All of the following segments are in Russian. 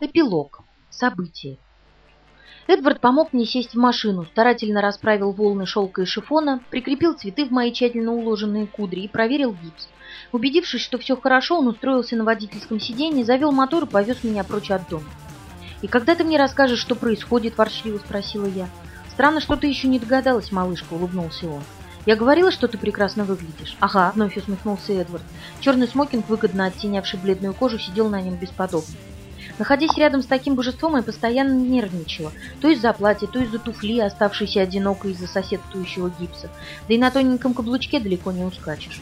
Эпилог. События. Эдвард помог мне сесть в машину, старательно расправил волны шелка и шифона, прикрепил цветы в мои тщательно уложенные кудри и проверил гипс. Убедившись, что все хорошо, он устроился на водительском сиденье, завел мотор и повез меня прочь от дома. «И когда ты мне расскажешь, что происходит?» – ворчливо спросила я. «Странно, что ты еще не догадалась, малышка», – улыбнулся он. «Я говорила, что ты прекрасно выглядишь». «Ага», — вновь усмехнулся Эдвард. Черный смокинг, выгодно оттенявший бледную кожу, сидел на нем бесподобно. Находясь рядом с таким божеством, я постоянно нервничала. То из-за платья, то из-за туфли, оставшейся одинокой из-за соседствующего гипса. Да и на тоненьком каблучке далеко не ускачешь.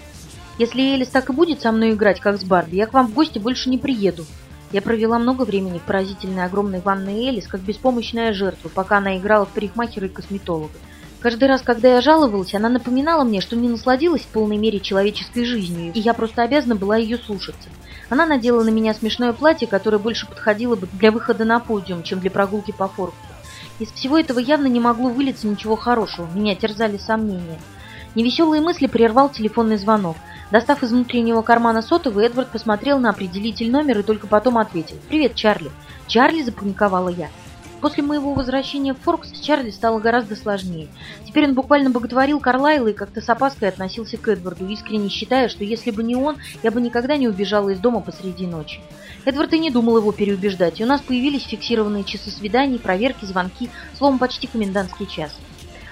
Если Элис так и будет со мной играть, как с Барби, я к вам в гости больше не приеду. Я провела много времени в поразительной огромной ванной Элис, как беспомощная жертва, пока она играла в парикмахера и косметолога. Каждый раз, когда я жаловалась, она напоминала мне, что не насладилась в полной мере человеческой жизнью, и я просто обязана была ее слушаться. Она надела на меня смешное платье, которое больше подходило бы для выхода на подиум, чем для прогулки по форку. Из всего этого явно не могло вылиться ничего хорошего, меня терзали сомнения. Невеселые мысли прервал телефонный звонок. Достав из внутреннего кармана сотовый, Эдвард посмотрел на определитель номера и только потом ответил. «Привет, Чарли». «Чарли?» – запаниковала я. После моего возвращения в Форкс с Чарли стало гораздо сложнее. Теперь он буквально боготворил Карлайла и как-то с опаской относился к Эдварду, искренне считая, что если бы не он, я бы никогда не убежала из дома посреди ночи. Эдвард и не думал его переубеждать, и у нас появились фиксированные часы свиданий, проверки, звонки, словом, почти комендантский час.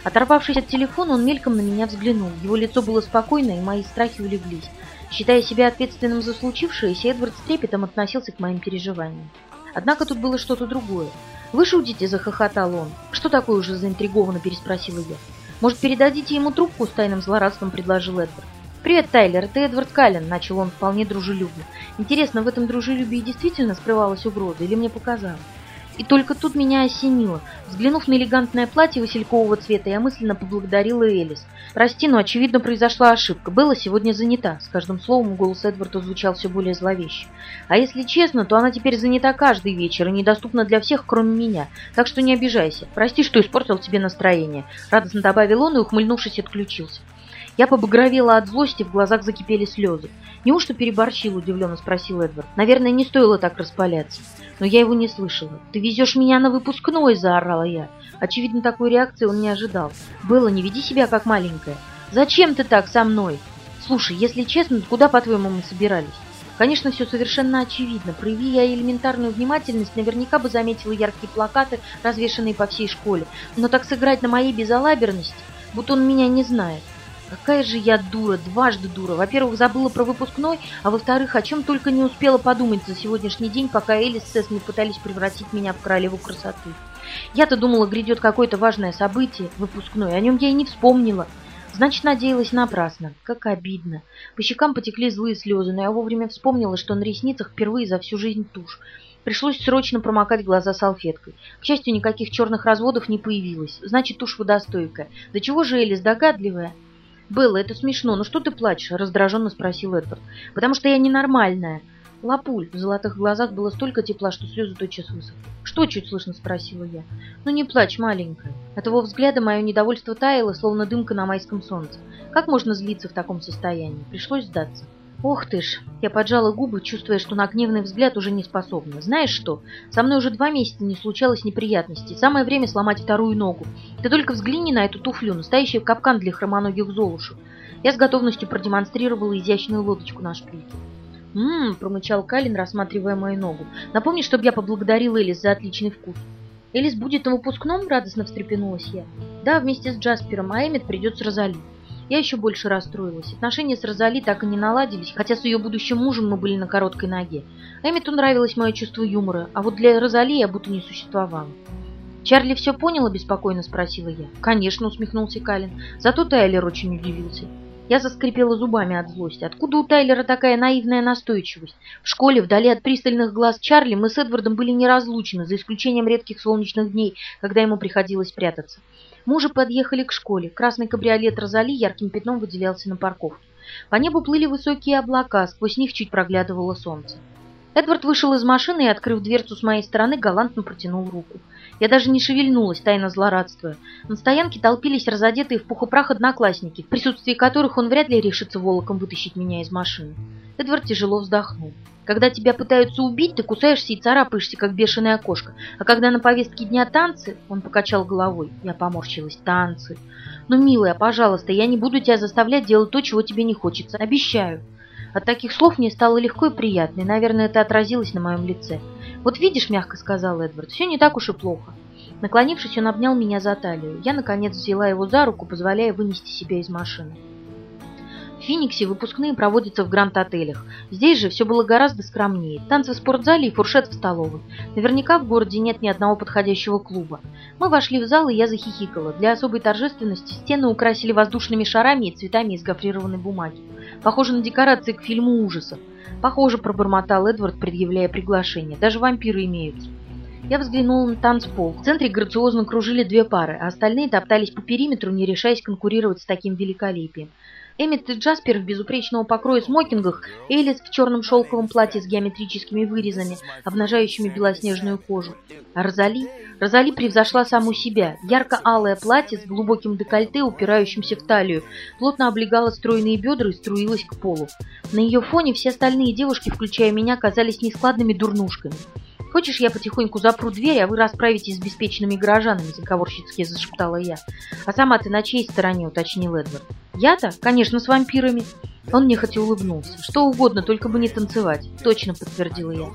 Оторвавшись от телефона, он мельком на меня взглянул. Его лицо было спокойно, и мои страхи улеглись. Считая себя ответственным за случившееся, Эдвард с трепетом относился к моим переживаниям. Однако тут было что-то другое. «Вы шутите?» – захохотал он. «Что такое уже заинтригованно?» – переспросила я. «Может, передадите ему трубку?» – с тайным злорадством предложил Эдвард. «Привет, Тайлер, это Эдвард Каллен», – начал он вполне дружелюбно. «Интересно, в этом дружелюбии действительно скрывалась угроза или мне показалось?» И только тут меня осенило. Взглянув на элегантное платье василькового цвета, я мысленно поблагодарила Элис. «Прости, но, очевидно, произошла ошибка. Белла сегодня занята». С каждым словом голос Эдварда звучал все более зловеще. «А если честно, то она теперь занята каждый вечер и недоступна для всех, кроме меня. Так что не обижайся. Прости, что испортил тебе настроение». Радостно добавил он и, ухмыльнувшись, отключился. Я побагровела от злости, в глазах закипели слезы. «Неужто переборщил?» – удивленно спросил Эдвард. «Наверное, не стоило так распаляться». Но я его не слышала. «Ты везешь меня на выпускной!» – заорала я. Очевидно, такой реакции он не ожидал. «Белла, не веди себя как маленькая. Зачем ты так со мной? Слушай, если честно, куда, по-твоему, мы собирались?» Конечно, все совершенно очевидно. Прояви я элементарную внимательность, наверняка бы заметила яркие плакаты, развешанные по всей школе. Но так сыграть на моей безалаберности, будто он меня не знает. Какая же я дура, дважды дура. Во-первых, забыла про выпускной, а во-вторых, о чем только не успела подумать за сегодняшний день, пока Элис с Эсми пытались превратить меня в королеву красоты. Я-то думала, грядет какое-то важное событие, выпускной, о нем я и не вспомнила. Значит, надеялась напрасно. Как обидно. По щекам потекли злые слезы, но я вовремя вспомнила, что на ресницах впервые за всю жизнь тушь. Пришлось срочно промокать глаза салфеткой. К счастью, никаких черных разводов не появилось. Значит, тушь водостойкая. Да чего же Элис догадливая? «Белла, это смешно. Ну что ты плачешь?» – раздраженно спросил Эдвард. «Потому что я ненормальная». Лапуль, в золотых глазах было столько тепла, что слезы тотчас высохли. «Что?» – чуть слышно спросила я. «Ну не плачь, маленькая». От его взгляда мое недовольство таяло, словно дымка на майском солнце. Как можно злиться в таком состоянии? Пришлось сдаться. Ох ты ж! Я поджала губы, чувствуя, что на гневный взгляд уже не способна. Знаешь что? Со мной уже два месяца не случалось неприятностей. Самое время сломать вторую ногу. Ты только взгляни на эту туфлю, настоящий капкан для хромоногих золушек. Я с готовностью продемонстрировала изящную лодочку на шпильке. «Ммм», — промычал Калин, рассматривая мою ногу. «Напомни, чтобы я поблагодарил Элис за отличный вкус». «Элис будет на выпускном?» — радостно встрепенулась я. «Да, вместе с Джаспером, а Эммет придет с Розали». Я еще больше расстроилась. Отношения с Розали так и не наладились, хотя с ее будущим мужем мы были на короткой ноге. Эмиту нравилось мое чувство юмора, а вот для Розали я будто не существовала. «Чарли все поняла?» – беспокойно спросила я. «Конечно», – усмехнулся Калин. Зато Тайлер очень удивился. Я заскрипела зубами от злости. Откуда у Тайлера такая наивная настойчивость? В школе, вдали от пристальных глаз Чарли, мы с Эдвардом были неразлучны, за исключением редких солнечных дней, когда ему приходилось прятаться. Мужи подъехали к школе. Красный кабриолет Розали ярким пятном выделялся на парковке. По небу плыли высокие облака, сквозь них чуть проглядывало солнце. Эдвард вышел из машины и, открыв дверцу с моей стороны, галантно протянул руку. Я даже не шевельнулась, тайно злорадствуя. На стоянке толпились разодетые в пух и прах одноклассники, в присутствии которых он вряд ли решится волоком вытащить меня из машины. Эдвард тяжело вздохнул. Когда тебя пытаются убить, ты кусаешься и царапаешься, как бешеная кошка. А когда на повестке дня танцы, он покачал головой. Я поморщилась. Танцы. Ну, милая, пожалуйста, я не буду тебя заставлять делать то, чего тебе не хочется. Обещаю. От таких слов мне стало легко и приятно, и, наверное, это отразилось на моем лице. «Вот видишь», — мягко сказал Эдвард, — «все не так уж и плохо». Наклонившись, он обнял меня за талию. Я, наконец, взяла его за руку, позволяя вынести себя из машины. В Фениксе выпускные проводятся в гранд-отелях. Здесь же все было гораздо скромнее. Танцы в спортзале и фуршет в столовой. Наверняка в городе нет ни одного подходящего клуба. Мы вошли в зал, и я захихикала. Для особой торжественности стены украсили воздушными шарами и цветами из гофрированной бумаги. Похоже на декорации к фильму ужасов. Похоже, пробормотал Эдвард, предъявляя приглашение. Даже вампиры имеются. Я взглянул на танцпол. В центре грациозно кружили две пары, а остальные топтались по периметру, не решаясь конкурировать с таким великолепием. Эммет и Джаспер в безупречного покроя смокингах, Элис в черном шелковом платье с геометрическими вырезами, обнажающими белоснежную кожу. А Розали? Розали превзошла саму себя. Ярко-алое платье с глубоким декольте, упирающимся в талию, плотно облегало стройные бедра и струилось к полу. На ее фоне все остальные девушки, включая меня, казались нескладными дурнушками. «Хочешь, я потихоньку запру дверь, а вы расправитесь с беспечными горожанами?» – заговорщицки зашептала я. «А сама ты на чьей стороне?» – уточнил Эдвард. «Я-то? Конечно, с вампирами». Он нехотя улыбнулся. «Что угодно, только бы не танцевать», — точно подтвердила я.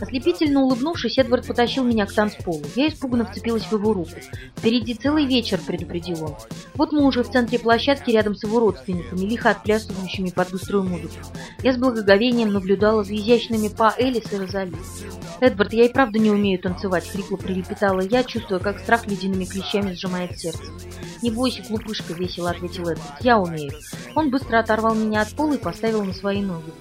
Ослепительно улыбнувшись, Эдвард потащил меня к танцполу. Я испуганно вцепилась в его руку. «Впереди целый вечер», — предупредил он. Вот мы уже в центре площадки рядом с его родственниками, лихо отплясывающими под быструю музыку. Я с благоговением наблюдала за изящными па Элис и Розали. «Эдвард, я и правда не умею танцевать», — хрипло прилепетала я, чувствуя, как страх ледяными клещами сжимает сердце. «Не бойся, глупышка», — весело ответил Эдвард. «Я умею». Он быстро оторвал меня от пола и поставил на свои ноги.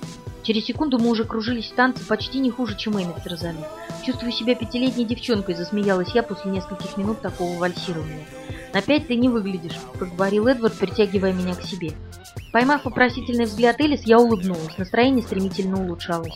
Через секунду мы уже кружились в танце почти не хуже, чем Эммет с Розали. Чувствую себя пятилетней девчонкой, засмеялась я после нескольких минут такого вальсирования. «На пять ты не выглядишь», — проговорил Эдвард, притягивая меня к себе. Поймав вопросительный взгляд Элис, я улыбнулась. Настроение стремительно улучшалось.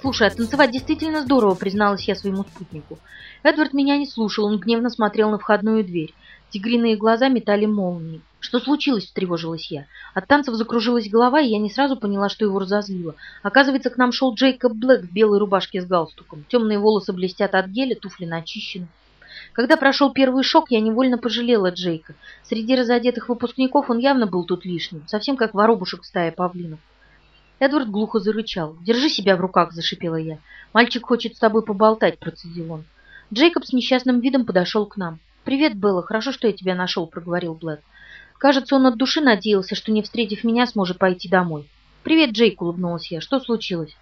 «Слушай, а танцевать действительно здорово», — призналась я своему спутнику. Эдвард меня не слушал, он гневно смотрел на входную дверь. Тигриные глаза метали молнии. «Что случилось?» – встревожилась я. От танцев закружилась голова, и я не сразу поняла, что его разозлило. Оказывается, к нам шел Джейкоб Блэк в белой рубашке с галстуком. Темные волосы блестят от геля, туфли начищены. Когда прошел первый шок, я невольно пожалела Джейка. Среди разодетых выпускников он явно был тут лишним, совсем как воробушек в стае павлинов. Эдвард глухо зарычал. «Держи себя в руках», – зашипела я. «Мальчик хочет с тобой поболтать», – процедил он. Джейкоб с несчастным видом подошел к нам. «Привет, Белла, хорошо, что я тебя нашел», — проговорил Блэк. Кажется, он от души надеялся, что, не встретив меня, сможет пойти домой. «Привет, Джейк», — улыбнулась я. «Что случилось?»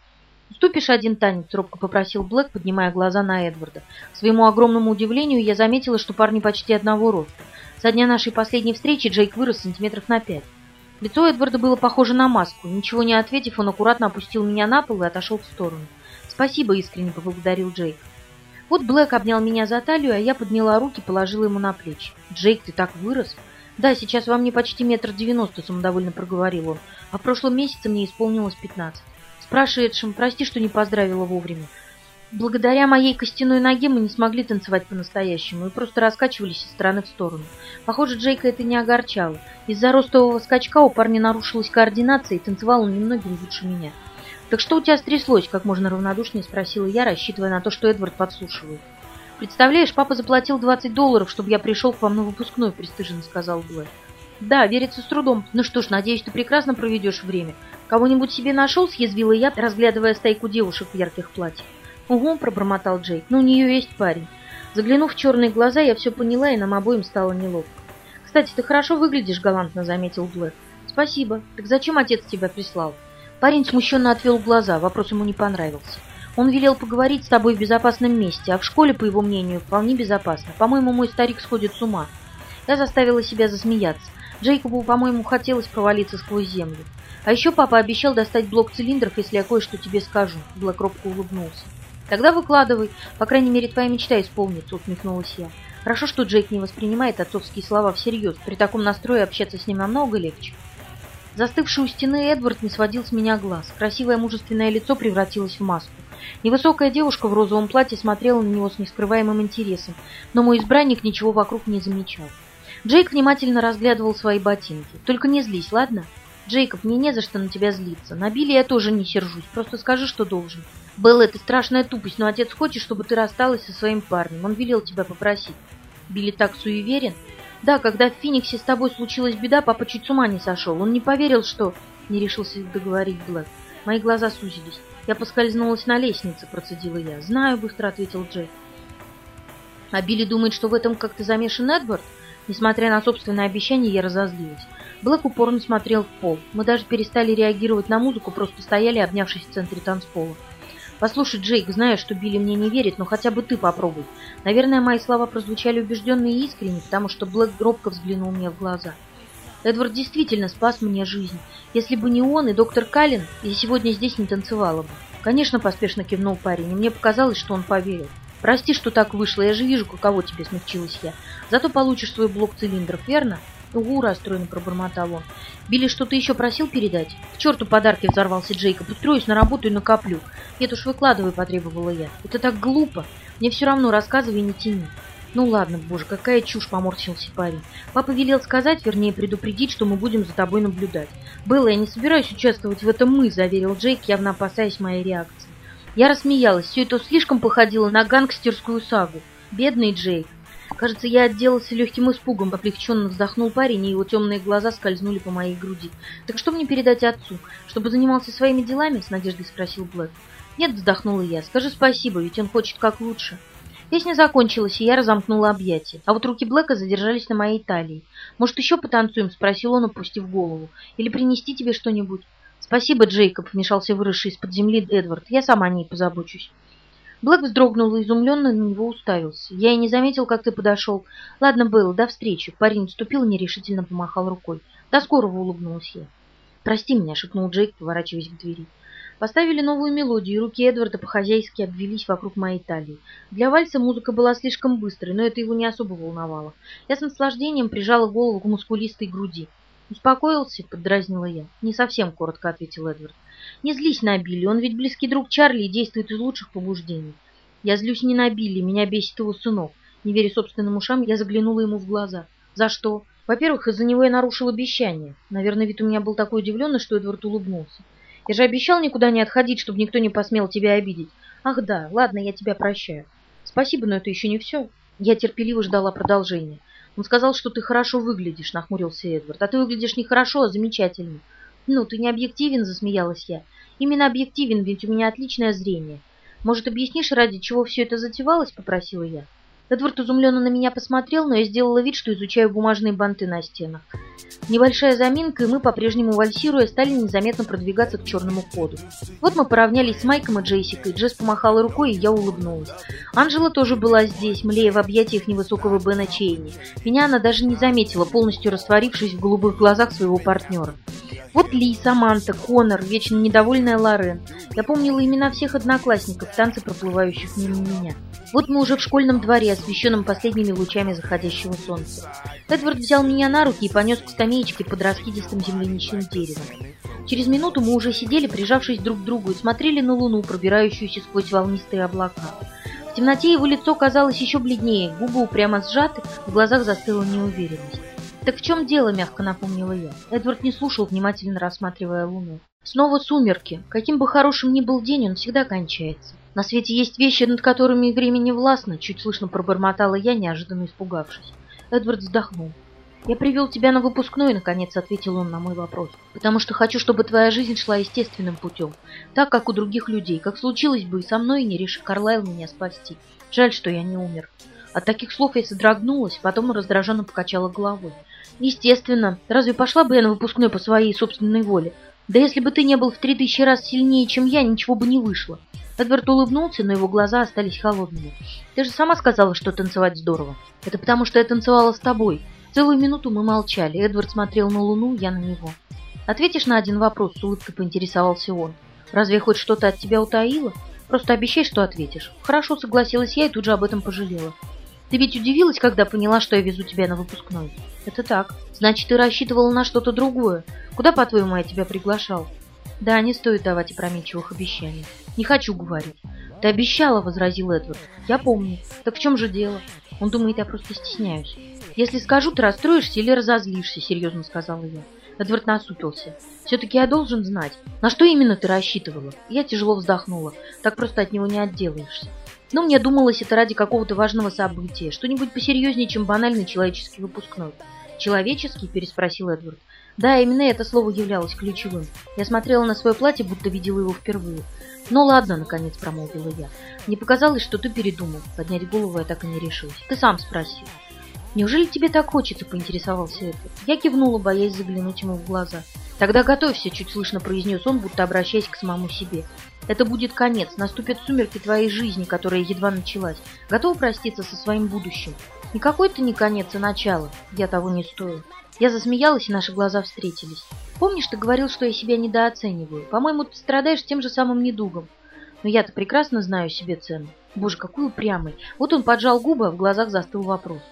«Уступишь один танец?» — робко попросил Блэк, поднимая глаза на Эдварда. К своему огромному удивлению я заметила, что парни почти одного роста. Со дня нашей последней встречи Джейк вырос сантиметров на пять. Лицо Эдварда было похоже на маску. Ничего не ответив, он аккуратно опустил меня на пол и отошел в сторону. «Спасибо», — искренне поблагодарил Джейк. Вот Блэк обнял меня за талию, а я подняла руки, положила ему на плечи. «Джейк, ты так вырос!» «Да, сейчас вам не почти метр девяносто», — самодовольно проговорил он. «А в прошлом месяце мне исполнилось пятнадцать. С прошедшим, прости, что не поздравила вовремя. Благодаря моей костяной ноге мы не смогли танцевать по-настоящему и просто раскачивались из стороны в сторону. Похоже, Джейка это не огорчало. Из-за ростового скачка у парня нарушилась координация, и танцевал он немногим лучше меня. «Так что у тебя стряслось?» – как можно равнодушнее спросила я, рассчитывая на то, что Эдвард подслушивает. «Представляешь, папа заплатил 20 долларов, чтобы я пришел к вам на выпускной», – пристыженно сказал Блэк. «Да, верится с трудом. Ну что ж, надеюсь, ты прекрасно проведешь время. Кого-нибудь себе нашел?» – съязвила я, разглядывая стайку девушек в ярких платьях. «Угу», – пробормотал Джейк. «Ну, у нее есть парень». Заглянув в черные глаза, я все поняла, и нам обоим стало неловко. «Кстати, ты хорошо выглядишь», – галантно заметил Блэк. «Спасибо. Так зачем отец тебя прислал?» Парень смущенно отвел глаза, вопрос ему не понравился. Он велел поговорить с тобой в безопасном месте, а в школе, по его мнению, вполне безопасно. По-моему, мой старик сходит с ума. Я заставила себя засмеяться. Джейкобу, по-моему, хотелось провалиться сквозь землю. А еще папа обещал достать блок цилиндров, если я кое-что тебе скажу. Блэк робко улыбнулся. Тогда выкладывай. По крайней мере, твоя мечта исполнится, усмехнулась я. Хорошо, что Джейк не воспринимает отцовские слова всерьез. При таком настрое общаться с ним намного легче. Застывший у стены Эдвард не сводил с меня глаз. Красивое мужественное лицо превратилось в маску. Невысокая девушка в розовом платье смотрела на него с нескрываемым интересом, но мой избранник ничего вокруг не замечал. Джейк внимательно разглядывал свои ботинки. «Только не злись, ладно?» «Джейкоб, мне не за что на тебя злиться. На Билли я тоже не сержусь, просто скажи, что должен». Белла, это страшная тупость, но отец хочет, чтобы ты рассталась со своим парнем. Он велел тебя попросить. Билли так суеверен. Да, когда в Фениксе с тобой случилась беда, папа чуть с ума не сошел. Он не поверил, что... Не решился договорить Блэк. Мои глаза сузились. Я поскользнулась на лестнице, процедила я. Знаю, быстро ответил Джей. А Билли думает, что в этом как-то замешан Эдвард? Несмотря на собственное обещание, я разозлилась. Блэк упорно смотрел в пол. Мы даже перестали реагировать на музыку, просто стояли, обнявшись в центре танцпола. «Послушай, Джейк, знаю, что Билли мне не верит, но хотя бы ты попробуй». Наверное, мои слова прозвучали убежденно и искренне, потому что Блэк робко взглянул мне в глаза. Эдвард действительно спас мне жизнь. Если бы не он и доктор Каллен, я сегодня здесь не танцевала бы. Конечно, поспешно кивнул парень, и мне показалось, что он поверил. Прости, что так вышло, я же вижу, каково тебе смягчилась я. Зато получишь свой блок цилиндров, верно? «Угу», — расстроенно пробормотал он. «Билли что-то еще просил передать?» «К черту подарки!» — взорвался Джейкоб. «Устроюсь на работу и накоплю». «Нет уж, выкладывай», — потребовала я. «Это так глупо. Мне все равно рассказывай и не тяни». «Ну ладно, боже, какая чушь!» — поморщился парень. «Папа велел сказать, вернее, предупредить, что мы будем за тобой наблюдать». «Белла, я не собираюсь участвовать в этом мы», — заверил Джейк, явно опасаясь моей реакции. Я рассмеялась. Все это слишком походило на гангстерскую сагу. Бедный Джейк. Кажется, я отделался легким испугом. Облегченно вздохнул парень, и его темные глаза скользнули по моей груди. «Так что мне передать отцу? Чтобы занимался своими делами?» — с надеждой спросил Блэк. «Нет», — вздохнула я. «Скажи спасибо, ведь он хочет как лучше». Песня закончилась, и я разомкнула объятия. А вот руки Блэка задержались на моей талии. «Может, еще потанцуем?» — спросил он, опустив голову. «Или принести тебе что-нибудь?» «Спасибо, Джейкоб», — вмешался выросший из-под земли Эдвард. «Я сама о ней позабочусь». Блэк вздрогнул и изумленно на него уставился. Я и не заметил, как ты подошел. Ладно, Белл, до встречи. Парень вступил и нерешительно помахал рукой. До скорого улыбнулась я. Прости меня, шепнул Джейк, поворачиваясь к двери. Поставили новую мелодию, и руки Эдварда по-хозяйски обвелись вокруг моей талии. Для вальса музыка была слишком быстрой, но это его не особо волновало. Я с наслаждением прижала голову к мускулистой груди. «Успокоился?» — поддразнила я. «Не совсем», — коротко ответил Эдвард. Не злись на Билли, он ведь близкий друг Чарли и действует из лучших побуждений. Я злюсь не на Билли, меня бесит его сынок. Не веря собственным ушам, я заглянула ему в глаза. За что? Во-первых, из-за него я нарушил обещание. Наверное, вид у меня был такой удивленный, что Эдвард улыбнулся. Я же обещал никуда не отходить, чтобы никто не посмел тебя обидеть. Ах да, ладно, я тебя прощаю. Спасибо, но это еще не все. Я терпеливо ждала продолжения. Он сказал, что ты хорошо выглядишь, нахмурился Эдвард. А ты выглядишь не хорошо, а замечательно. «Ну, ты не объективен», — засмеялась я. «Именно объективен, ведь у меня отличное зрение. Может, объяснишь, ради чего все это затевалось?» — попросила я. Эдвард изумленно на меня посмотрел, но я сделала вид, что изучаю бумажные банты на стенах. Небольшая заминка, и мы, по-прежнему вальсируя, стали незаметно продвигаться к черному ходу. Вот мы поравнялись с Майком и Джессикой, Джесс помахала рукой, и я улыбнулась. Анжела тоже была здесь, млея в объятиях невысокого Бена Чейни. Меня она даже не заметила, полностью растворившись в голубых глазах своего партнера. Вот Ли, Саманта, Конор, вечно недовольная Лорен. Я помнила имена всех одноклассников, танцы проплывающих мимо меня. Вот мы уже в школьном дворе, освещенном последними лучами заходящего солнца. Эдвард взял меня на руки и понес к скамеечке под раскидистым земляничным деревом. Через минуту мы уже сидели, прижавшись друг к другу, и смотрели на луну, пробирающуюся сквозь волнистые облака. В темноте его лицо казалось еще бледнее, губы упрямо сжаты, в глазах застыла неуверенность. «Так в чем дело?» — мягко напомнила я. Эдвард не слушал, внимательно рассматривая луну. «Снова сумерки. Каким бы хорошим ни был день, он всегда кончается. На свете есть вещи, над которыми время не властно», — чуть слышно пробормотала я, неожиданно испугавшись. Эдвард вздохнул. «Я привел тебя на выпускной», — наконец ответил он на мой вопрос. «Потому что хочу, чтобы твоя жизнь шла естественным путем, так, как у других людей, как случилось бы и со мной, не реши Карлайл меня спасти. Жаль, что я не умер». От таких слов я содрогнулась, потом раздраженно покачала головой. Естественно. Разве пошла бы я на выпускной по своей собственной воле? Да если бы ты не был в три тысячи раз сильнее, чем я, ничего бы не вышло. Эдвард улыбнулся, но его глаза остались холодными. Ты же сама сказала, что танцевать здорово. Это потому, что я танцевала с тобой. Целую минуту мы молчали. Эдвард смотрел на луну, я на него. Ответишь на один вопрос, с улыбкой поинтересовался он. Разве я хоть что-то от тебя утаила? Просто обещай, что ответишь. Хорошо, согласилась я и тут же об этом пожалела. Ты ведь удивилась, когда поняла, что я везу тебя на выпускной? Это так. Значит, ты рассчитывала на что-то другое. Куда, по-твоему, я тебя приглашал? Да, не стоит давать опрометчивых обещаний. Не хочу говорить. Ты обещала, возразил Эдвард. Я помню. Так в чем же дело? Он думает, я просто стесняюсь. Если скажу, ты расстроишься или разозлишься, серьезно сказала я. Эдвард насупился. «Все-таки я должен знать, на что именно ты рассчитывала?» Я тяжело вздохнула. Так просто от него не отделаешься. Но мне думалось, это ради какого-то важного события, что-нибудь посерьезнее, чем банальный человеческий выпускной. «Человеческий?» – переспросил Эдвард. Да, именно это слово являлось ключевым. Я смотрела на свое платье, будто видела его впервые. «Ну ладно», — наконец промолвила я. «Мне показалось, что ты передумал». Поднять голову я так и не решилась. «Ты сам спросил». «Неужели тебе так хочется?» — поинтересовался Эдвард. Я кивнула, боясь заглянуть ему в глаза. «Тогда готовься», — чуть слышно произнес он, будто обращаясь к самому себе. «Это будет конец, наступят сумерки твоей жизни, которая едва началась. Готов проститься со своим будущим?» «Никакой то не конец, а начало. Я того не стою». Я засмеялась, и наши глаза встретились. «Помнишь, ты говорил, что я себя недооцениваю? По-моему, ты страдаешь тем же самым недугом. Но я-то прекрасно знаю себе цену. Боже, какой упрямый. Вот он поджал губы, а в глазах застыл вопрос.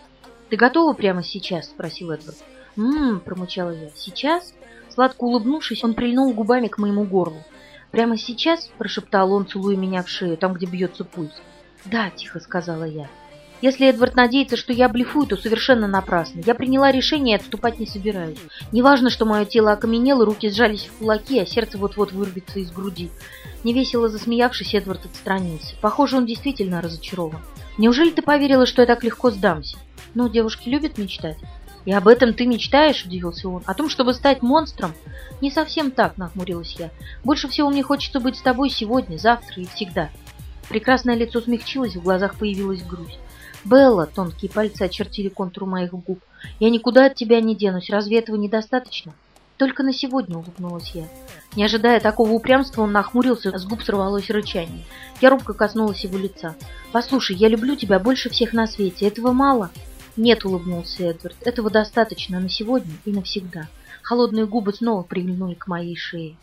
«Ты готова прямо сейчас?» – спросил Эдвард. «М-м-м», промычала я. «Сейчас?» Сладко улыбнувшись, он прильнул губами к моему горлу. «Прямо сейчас?» – прошептал он, целуя меня в шею, там, где бьется пульс. «Да», – тихо сказала я. Если Эдвард надеется, что я блефую, то совершенно напрасно. Я приняла решение и отступать не собираюсь. Неважно, что мое тело окаменело, руки сжались в кулаки, а сердце вот-вот вырвется из груди. Невесело засмеявшись, Эдвард отстранился. Похоже, он действительно разочарован. «Неужели ты поверила, что я так легко сдамся?» «Ну, девушки любят мечтать». «И об этом ты мечтаешь?» – удивился он. «О том, чтобы стать монстром?» «Не совсем так», – нахмурилась я. «Больше всего мне хочется быть с тобой сегодня, завтра и всегда». Прекрасное лицо смягчилось, в глазах появилась грусть. «Белла!» – тонкие пальцы очертили контур моих губ. «Я никуда от тебя не денусь. Разве этого недостаточно?» «Только на сегодня», – улыбнулась я. Не ожидая такого упрямства, он нахмурился, с губ сорвалось рычание. Я робко коснулась его лица. «Послушай, я люблю тебя больше всех на свете. Этого мало?» «Нет», — улыбнулся Эдвард, — «этого достаточно на сегодня и навсегда». Холодные губы снова прильнули к моей шее.